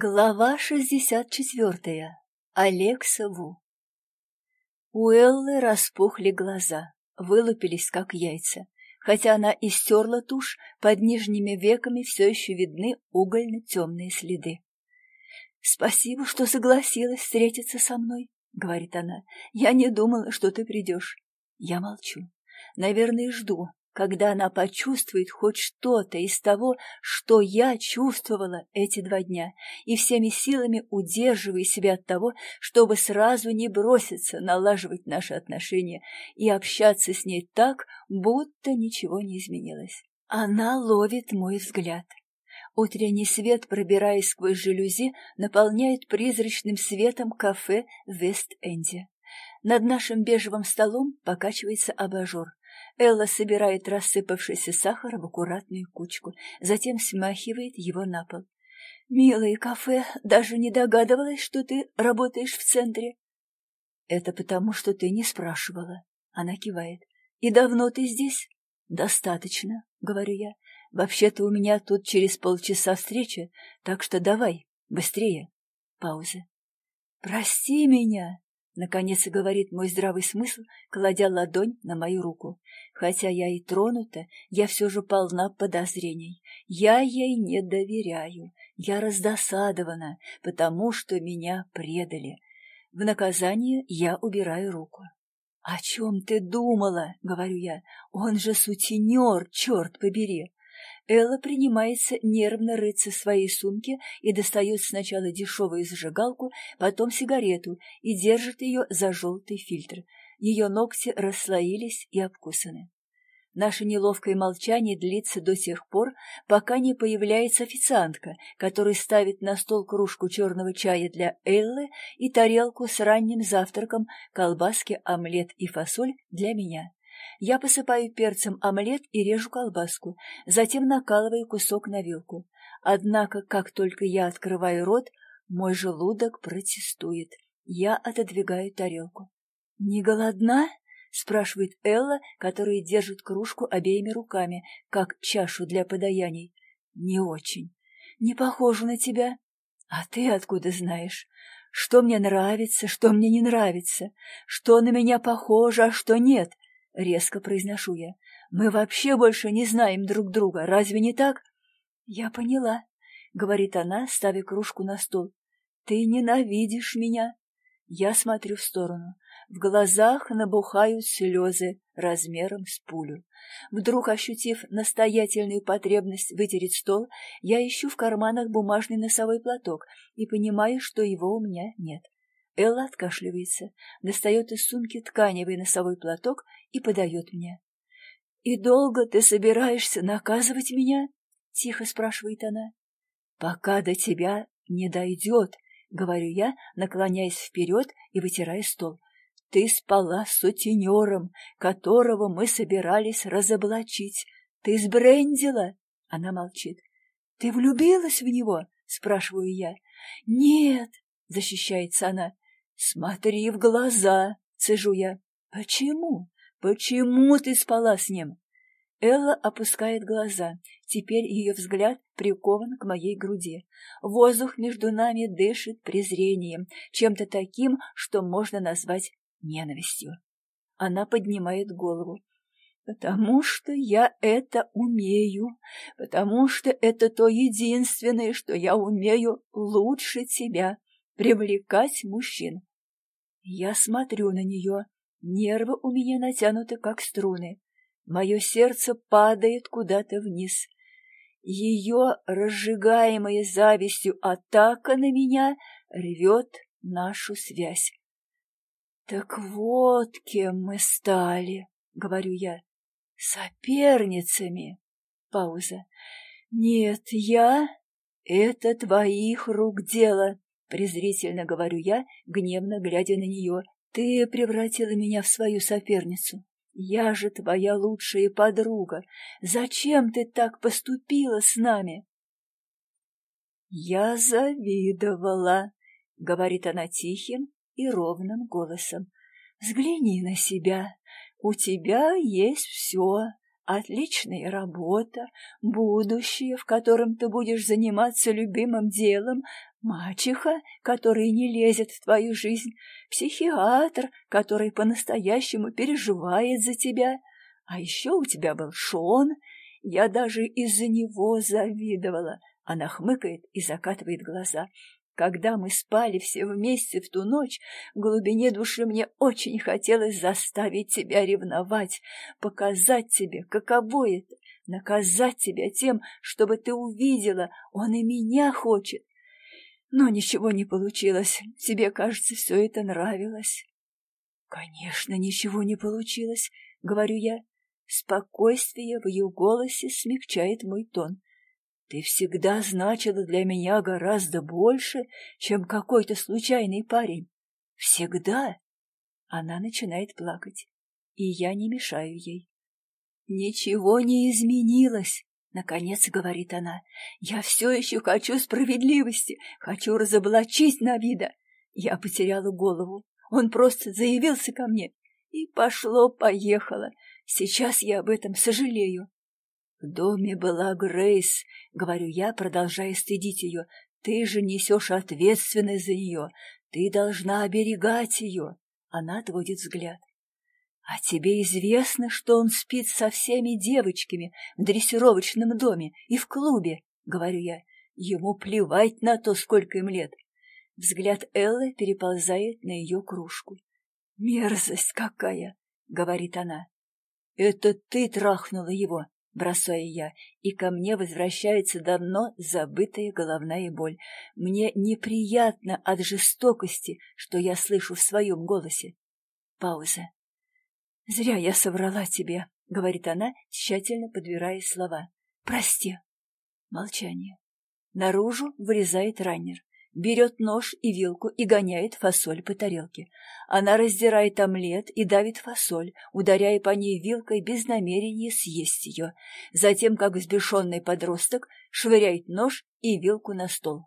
Глава шестьдесят четвертая. Алекса Ву. У Эллы распухли глаза, вылупились, как яйца. Хотя она и стерла тушь, под нижними веками все еще видны угольно-темные следы. «Спасибо, что согласилась встретиться со мной», — говорит она. «Я не думала, что ты придешь». Я молчу. Наверное, жду, когда она почувствует хоть что-то из того, что я чувствовала эти два дня, и всеми силами удерживая себя от того, чтобы сразу не броситься налаживать наши отношения и общаться с ней так, будто ничего не изменилось. Она ловит мой взгляд. Утренний свет, пробираясь сквозь жалюзи, наполняет призрачным светом кафе в Вест-Энде. Над нашим бежевым столом покачивается абажур. Элла собирает рассыпавшийся сахар в аккуратную кучку, затем смахивает его на пол. «Милое кафе, даже не догадывалась, что ты работаешь в центре». «Это потому, что ты не спрашивала». Она кивает. «И давно ты здесь?» «Достаточно», — говорю я. «Вообще-то у меня тут через полчаса встреча, так что давай, быстрее». Пауза. «Прости меня», Наконец говорит мой здравый смысл, кладя ладонь на мою руку. Хотя я и тронута, я все же полна подозрений. Я ей не доверяю. Я раздосадована, потому что меня предали. В наказание я убираю руку. — О чем ты думала? — говорю я. — Он же сутенер, черт побери! Элла принимается нервно рыться в своей сумке и достает сначала дешевую зажигалку, потом сигарету и держит ее за желтый фильтр. Ее ногти расслоились и обкусаны. Наше неловкое молчание длится до тех пор, пока не появляется официантка, которая ставит на стол кружку черного чая для Эллы и тарелку с ранним завтраком, колбаски, омлет и фасоль для меня. Я посыпаю перцем омлет и режу колбаску, затем накалываю кусок на вилку. Однако, как только я открываю рот, мой желудок протестует. Я отодвигаю тарелку. «Не голодна?» — спрашивает Элла, которая держит кружку обеими руками, как чашу для подаяний. «Не очень. Не похоже на тебя. А ты откуда знаешь? Что мне нравится, что мне не нравится? Что на меня похоже, а что нет?» — резко произношу я. «Мы вообще больше не знаем друг друга, разве не так?» «Я поняла», — говорит она, ставя кружку на стол. «Ты ненавидишь меня». Я смотрю в сторону. В глазах набухают слезы размером с пулю. Вдруг, ощутив настоятельную потребность вытереть стол, я ищу в карманах бумажный носовой платок и понимаю, что его у меня нет. Элла откашливается, достает из сумки тканевый носовой платок и подает мне. — И долго ты собираешься наказывать меня? — тихо спрашивает она. — Пока до тебя не дойдет, — говорю я, наклоняясь вперед и вытирая стол. — Ты спала с сутенером, которого мы собирались разоблачить. Ты сбрендила? Она молчит. — Ты влюбилась в него? — спрашиваю я. — Нет, — защищается она. «Смотри в глаза!» — цежу я. «Почему? Почему ты спала с ним?» Элла опускает глаза. Теперь ее взгляд прикован к моей груди. Воздух между нами дышит презрением, чем-то таким, что можно назвать ненавистью. Она поднимает голову. «Потому что я это умею, потому что это то единственное, что я умею лучше тебя — привлекать мужчин. Я смотрю на нее. Нервы у меня натянуты, как струны. Мое сердце падает куда-то вниз. Ее разжигаемая завистью атака на меня рвет нашу связь. «Так вот кем мы стали», — говорю я, — «соперницами». Пауза. «Нет, я — это твоих рук дело. Презрительно говорю я, гневно глядя на нее. Ты превратила меня в свою соперницу. Я же твоя лучшая подруга. Зачем ты так поступила с нами? Я завидовала, говорит она тихим и ровным голосом. Взгляни на себя. У тебя есть все, отличная работа, будущее, в котором ты будешь заниматься любимым делом, мачеха, которая не лезет в твою жизнь, психиатр, который по-настоящему переживает за тебя. А еще у тебя был Шон. Я даже из-за него завидовала. Она хмыкает и закатывает глаза. Когда мы спали все вместе в ту ночь, в глубине души мне очень хотелось заставить тебя ревновать, показать тебе, каково это, наказать тебя тем, чтобы ты увидела, он и меня хочет. Но ничего не получилось. Тебе, кажется, все это нравилось. Конечно, ничего не получилось, говорю я. Спокойствие в ее голосе смягчает мой тон. Ты всегда значила для меня гораздо больше, чем какой-то случайный парень. Всегда. Она начинает плакать, и я не мешаю ей. Ничего не изменилось, наконец говорит она. Я все еще хочу справедливости, хочу разоблачить Навида. Я потеряла голову. Он просто заявился ко мне, и пошло-поехало. Сейчас я об этом сожалею. В доме была Грейс, говорю я, продолжая стыдить ее. Ты же несешь ответственность за нее. Ты должна оберегать ее. Она отводит взгляд. А тебе известно, что он спит со всеми девочками в дрессировочном доме и в клубе, говорю я. Ему плевать на то, сколько им лет. Взгляд Эллы переползает на ее кружку. «Мерзость какая!» — говорит она. «Это ты трахнула его!» Бросаю я, и ко мне возвращается давно забытая головная боль. Мне неприятно от жестокости, что я слышу в своем голосе. Пауза. «Зря я соврала тебе», — говорит она, тщательно подбирая слова. «Прости». Молчание. Наружу вылезает раннер берет нож и вилку и гоняет фасоль по тарелке. Она раздирает омлет и давит фасоль, ударяя по ней вилкой без намерения съесть ее. Затем, как взбешенный подросток, швыряет нож и вилку на стол.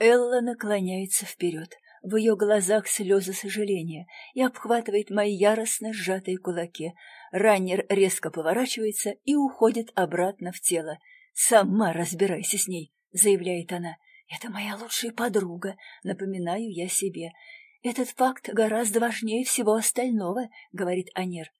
Элла наклоняется вперед. В ее глазах слезы сожаления и обхватывает мои яростно сжатые кулаки. Раннер резко поворачивается и уходит обратно в тело. «Сама разбирайся с ней», — заявляет она. Это моя лучшая подруга, напоминаю я себе. Этот факт гораздо важнее всего остального, говорит Анир.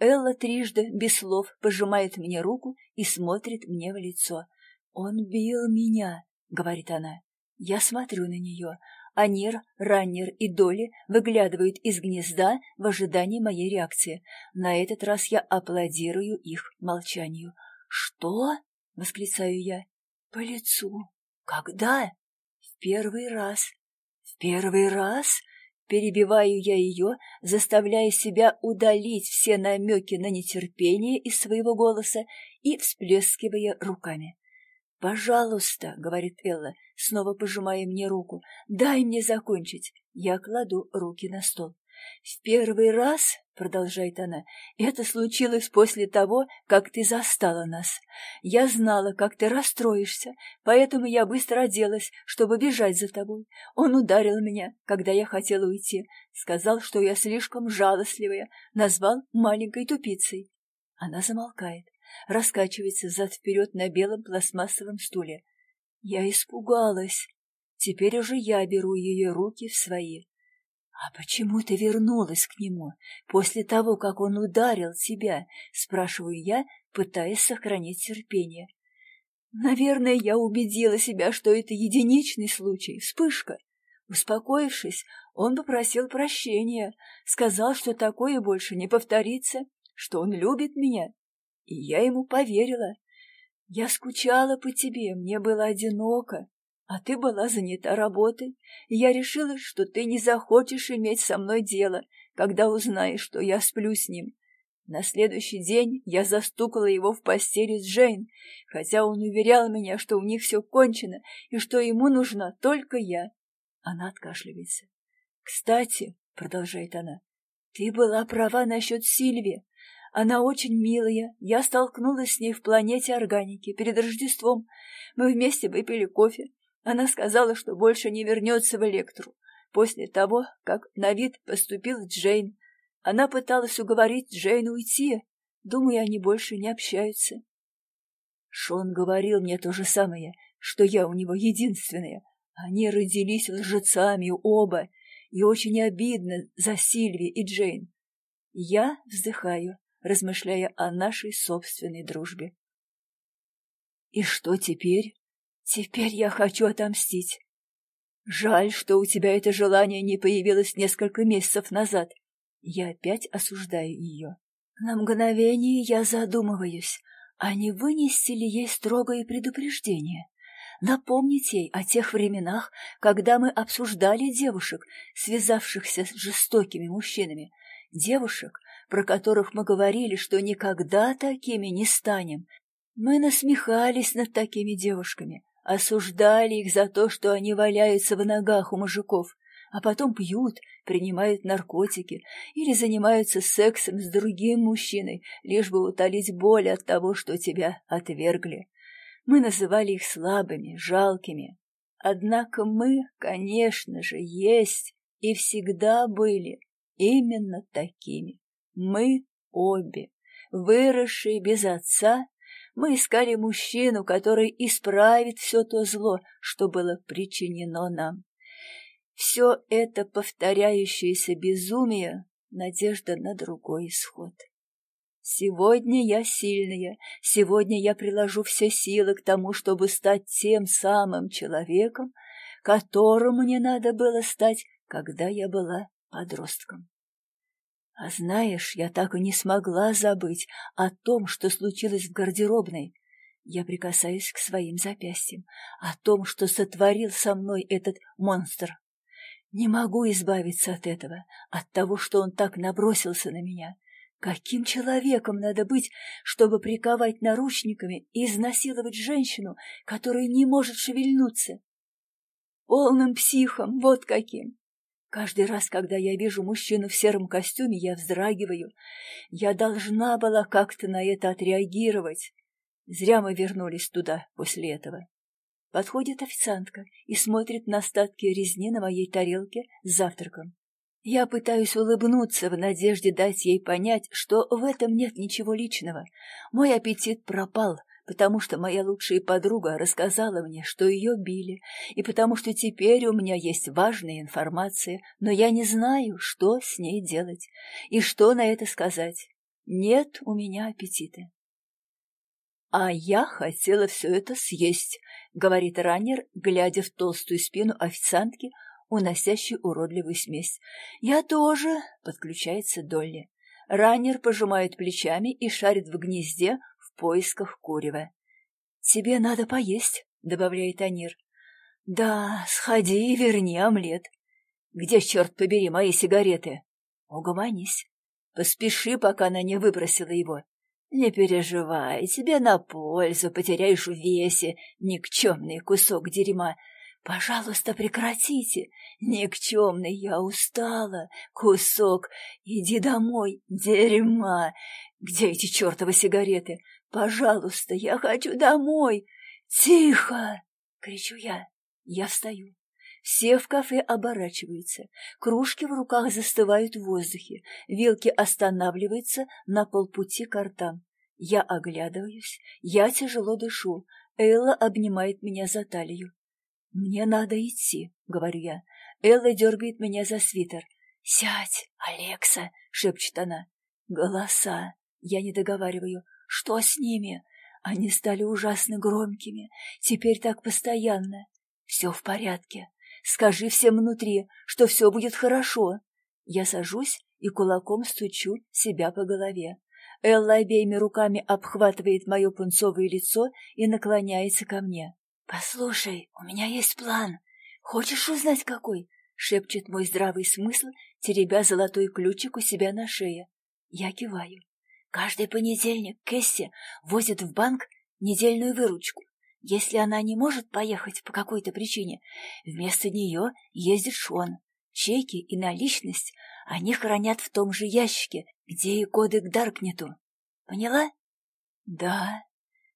Элла трижды, без слов, пожимает мне руку и смотрит мне в лицо. «Он бил меня», — говорит она. Я смотрю на нее. Анир, Раннер и Доли выглядывают из гнезда в ожидании моей реакции. На этот раз я аплодирую их молчанию. «Что?» — восклицаю я. «По лицу», когда? В первый раз. В первый раз? Перебиваю я ее, заставляя себя удалить все намеки на нетерпение из своего голоса и всплескивая руками. «Пожалуйста», — говорит Элла, снова пожимая мне руку, — «дай мне закончить». Я кладу руки на стол. «В первый раз, — продолжает она, — это случилось после того, как ты застала нас. Я знала, как ты расстроишься, поэтому я быстро оделась, чтобы бежать за тобой. Он ударил меня, когда я хотела уйти, сказал, что я слишком жалостливая, назвал маленькой тупицей». Она замолкает, раскачивается зад-вперед на белом пластмассовом стуле. Я испугалась. Теперь уже я беру ее руки в свои. «А почему ты вернулась к нему после того, как он ударил тебя?» — спрашиваю я, пытаясь сохранить терпение. Наверное, я убедила себя, что это единичный случай, вспышка. Успокоившись, он попросил прощения, сказал, что такое больше не повторится, что он любит меня. И я ему поверила. Я скучала по тебе, мне было одиноко. А ты была занята работой, и я решила, что ты не захочешь иметь со мной дело, когда узнаешь, что я сплю с ним. На следующий день я застукала его в постели с Джейн, хотя он уверял меня, что у них все кончено и что ему нужна только я. Она откашливается. «Кстати», — продолжает она, — «ты была права насчет Сильви. Она очень милая. Я столкнулась с ней в планете органики перед Рождеством. Мы вместе выпили кофе. Она сказала, что больше не вернется в Электру. После того, как на вид поступил Джейн, она пыталась уговорить Джейн уйти, Думаю, они больше не общаются. Шон говорил мне то же самое, что я у него единственная. Они родились лжецами оба, и очень обидно за Сильви и Джейн. Я вздыхаю, размышляя о нашей собственной дружбе. И что теперь? Теперь я хочу отомстить. Жаль, что у тебя это желание не появилось несколько месяцев назад. Я опять осуждаю ее. На мгновение я задумываюсь, а не вынести ли ей строгое предупреждение? Напомнить ей о тех временах, когда мы обсуждали девушек, связавшихся с жестокими мужчинами, девушек, про которых мы говорили, что никогда такими не станем. Мы насмехались над такими девушками, осуждали их за то, что они валяются в ногах у мужиков, а потом пьют, принимают наркотики или занимаются сексом с другим мужчиной, лишь бы утолить боль от того, что тебя отвергли. Мы называли их слабыми, жалкими. Однако мы, конечно же, есть и всегда были именно такими. Мы обе, выросшие без отца, мы искали мужчину, который исправит все то зло, что было причинено нам. Все это повторяющееся безумие — надежда на другой исход. Сегодня я сильная, сегодня я приложу все силы к тому, чтобы стать тем самым человеком, которым мне надо было стать, когда я была подростком. А знаешь, я так и не смогла забыть о том, что случилось в гардеробной. Я прикасаюсь к своим запястьям, о том, что сотворил со мной этот монстр. Не могу избавиться от этого, от того, что он так набросился на меня. Каким человеком надо быть, чтобы приковать наручниками и изнасиловать женщину, которая не может шевельнуться? Полным психом, вот каким. Каждый раз, когда я вижу мужчину в сером костюме, я вздрагиваю. Я должна была как-то на это отреагировать. Зря мы вернулись туда после этого. Подходит официантка и смотрит на остатки резни на моей тарелке с завтраком. Я пытаюсь улыбнуться в надежде дать ей понять, что в этом нет ничего личного. Мой аппетит пропал, потому что моя лучшая подруга рассказала мне, что ее били, и потому что теперь у меня есть важная информация, но я не знаю, что с ней делать и что на это сказать. Нет у меня аппетита. «А я хотела все это съесть», — говорит раннер, глядя в толстую спину официантки, уносящий уродливую смесь. «Я тоже!» — подключается Долли. Раннер пожимает плечами и шарит в гнезде поисках курева. «Тебе надо поесть», — добавляет Анир. «Да, сходи и верни омлет». «Где, черт побери, мои сигареты?» «Угомонись. Поспеши, пока она не выбросила его». «Не переживай, тебе на пользу, потеряешь в весе, никчемный кусок дерьма. Пожалуйста, прекратите. Никчемный, я устала. Кусок, иди домой, дерьма. Где эти чертовы сигареты? Пожалуйста, я хочу домой. Тихо! Кричу я. Я встаю. Все в кафе оборачиваются. Кружки в руках застывают в воздухе. Вилки останавливаются на полпути к ртам. Я оглядываюсь. Я тяжело дышу. Элла обнимает меня за талию. «Мне надо идти», — говорю я. Элла дергает меня за свитер. «Сядь, Алекса!» — шепчет она. «Голоса!» Я не договариваю. «Что с ними?» Они стали ужасно громкими. Теперь так постоянно. «Все в порядке. Скажи всем внутри, что все будет хорошо». Я сажусь и кулаком стучу себя по голове. Элла обеими руками обхватывает мое пунцовое лицо и наклоняется ко мне. «Послушай, у меня есть план. Хочешь узнать, какой?» — шепчет мой здравый смысл, теребя золотой ключик у себя на шее. Я киваю. Каждый понедельник Кэсси возит в банк недельную выручку. Если она не может поехать по какой-то причине, вместо нее ездит Шон. Чеки и наличность они хранят в том же ящике, где и коды к Даркнету. Поняла? Да,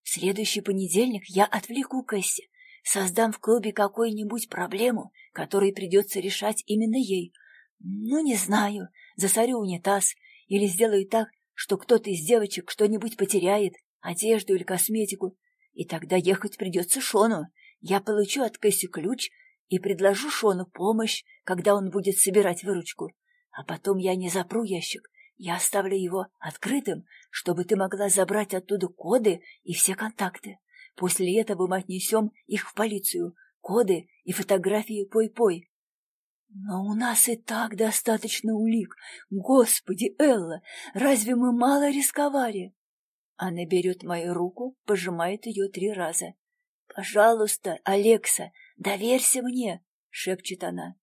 в следующий понедельник я отвлеку Кэсси, создам в клубе какую-нибудь проблему, которую придется решать именно ей. Ну, не знаю, засорю унитаз или сделаю так, что кто-то из девочек что-нибудь потеряет, одежду или косметику, и тогда ехать придется Шону. Я получу от Кэсси ключ и предложу Шону помощь, когда он будет собирать выручку. А потом я не запру ящик, я оставлю его открытым, чтобы ты могла забрать оттуда коды и все контакты. После этого мы отнесем их в полицию, коды и фотографии Пой-Пой. Но у нас и так достаточно улик. Господи, Элла, разве мы мало рисковали? Она берет мою руку, пожимает ее три раза. «Пожалуйста, Алекса, доверься мне!» — шепчет она.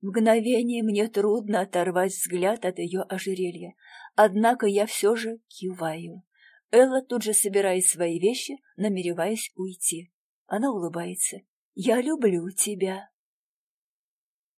Мгновение мне трудно оторвать взгляд от ее ожерелья, однако я все же киваю. Элла тут же собирает свои вещи, намереваясь уйти. Она улыбается. «Я люблю тебя».